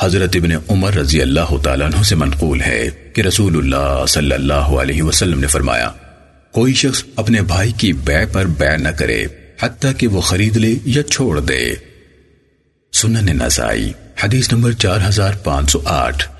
حضرت ابن عمر رضی اللہ تعالیٰ عنہ سے منقول ہے کہ رسول اللہ صلی اللہ علیہ وسلم نے فرمایا، کوئی شخص اپنے بھائی کی بے پر بے نہ کرے، حتیٰ کہ وہ خرید لے یا چھوڑ دے۔ سنن نسائی، حدیث نمبر چار ہزار پانچ سو آٹھ۔